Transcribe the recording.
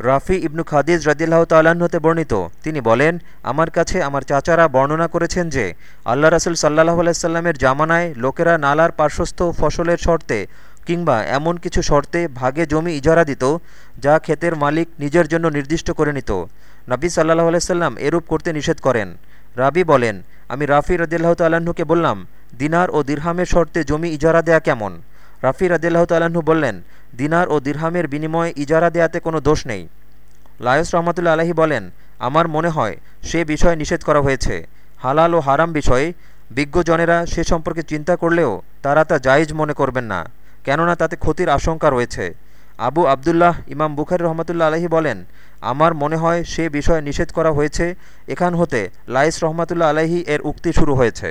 রাফি ইবনু খাদিজ রদিল্লাহ তাল্লাহ্ন হতে বর্ণিত। তিনি বলেন, আমার কাছে আমার চাচারা বর্ণনা করেছেন যে, আল্লাহ রাসুল সাল্লাহ আলাইসাল্লামের জামানায় লোকেরা নালার পার্শ্বস্থ ফসলের শর্তে কিংবা এমন কিছু শর্তে ভাগে জমি ইজারা দিত, যা ক্ষেতের মালিক নিজের জন্য নির্দিষ্ট করে নিত। নবী সাল্লাহ আলাইসাল্লাম এরূপ করতে নিষেধ করেন। রাবি বলেন, আমি রাফি রদিল্লাহ তাল্লাহ্নকে বললাম, দিনার ও দিরহামের শর্তে জমি ইজারা দেয়া কেমন? রাফি রদিল্লাহ তাল্লাহ্ন বললেন, দিনার ও দিরহামের বিনিময়ে ইজারা দেয়াতে কোনো দোষ নেই। লায়স রহমতুল্লা আলহী বলেন, আমার মনে হয় সে বিষয়ে নিষেধ করা হয়েছে। হালাল ও হারাম বিষয়ে বিজ্ঞজনেরা সে সম্পর্কে চিন্তা করলেও তারা তা জায়েজ মনে করবেন না, কেননা তাতে ক্ষতির আশঙ্কা রয়েছে। আবু আবদুল্লাহ ইমাম বুখারি রহমতুল্লা আলহী বলেন, আমার মনে হয় সে বিষয়ে নিষেধ করা হয়েছে, এখান হতে লাইস রহমতুল্লা আলহী এর উক্তি শুরু হয়েছে।